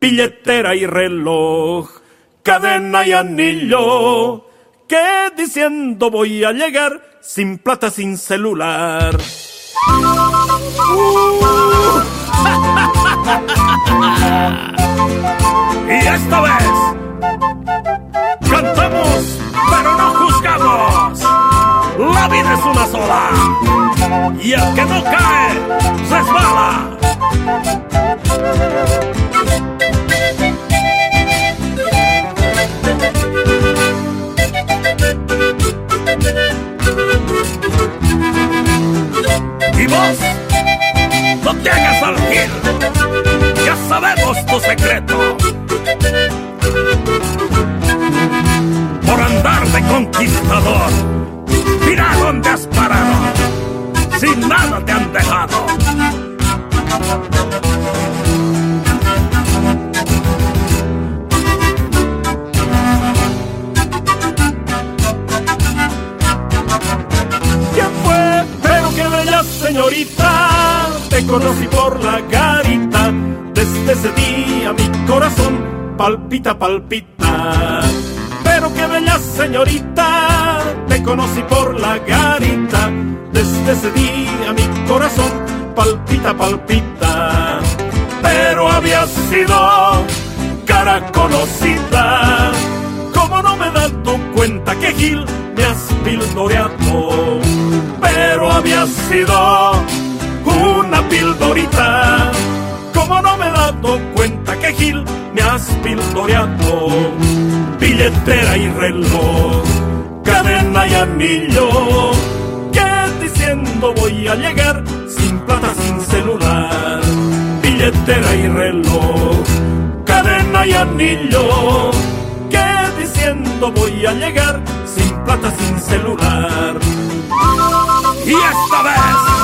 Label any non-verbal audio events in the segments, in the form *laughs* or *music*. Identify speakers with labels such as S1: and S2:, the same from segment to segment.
S1: billetera y reloj, cadena y anillo, que diciendo voy a llegar sin plata, sin celular. *laughs* y esta vez cantamos, pero no juzgamos. La vida es una sola y el que no cae secreto. Por andar de conquistador, mira dónde has parado, sin nada te han dejado. ¿Quién fue? Pero qué bella señorita, te conocí por la garita. Desde ese día mi corazón palpita, palpita. Pero qué bella señorita, te conocí por la garita. Desde ese día mi corazón palpita, palpita. Pero había sido cara conocida. ¿Cómo no me das tu cuenta que Gil me has pildoreado? Pero había sido una pildorita. Me has pildoreado? Billetera y reloj, cadena y anillo. Que diciendo voy a llegar sin plata, sin celular. Billetera y reloj, cadena y anillo. Que diciendo voy a llegar sin plata, sin celular. Y esta vez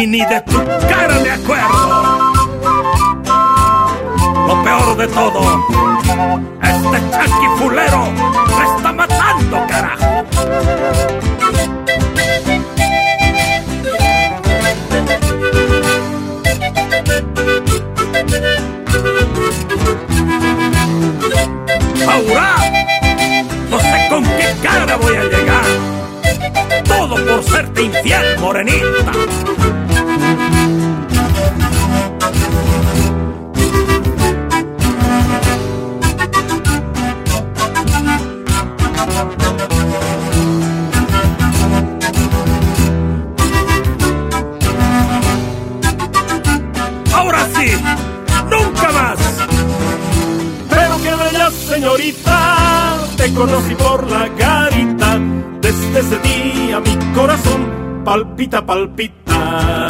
S1: Y ni de tu cara me acuerdo. Lo peor de todo, este chaki fulero me está matando, carajo. Ahora, no sé con qué cara voy a llegar. Todo por serte infiel, morenita. Señorita, te conocí por la garita. Desde ese día mi corazón palpita, palpita.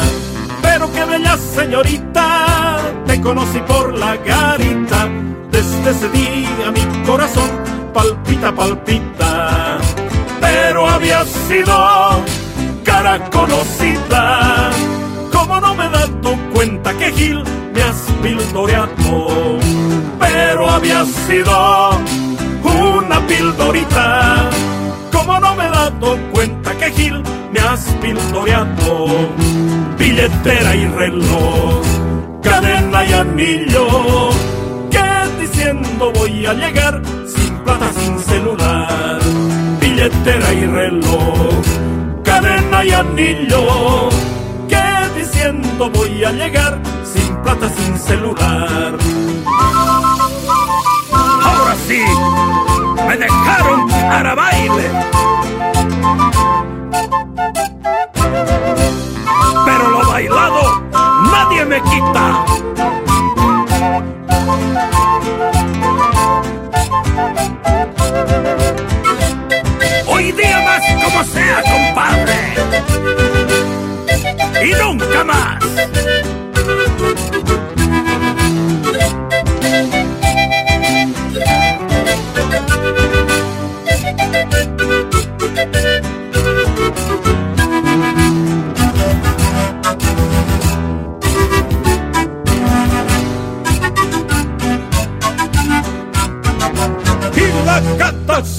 S1: Pero qué bella señorita, te conocí por la garita. Desde ese día mi corazón palpita, palpita. Pero había sido cara conocida. ¿Cómo no me he dado cuenta que Gil me has pildoreado? Pero había sido una pildorita. ¿Cómo no me he dado cuenta que Gil me has pildoreado? Billetera y reloj, cadena y anillo. Que diciendo voy a llegar sin plata, sin celular. Billetera y reloj, cadena y anillo. Que diciendo voy a llegar sin plata, sin celular.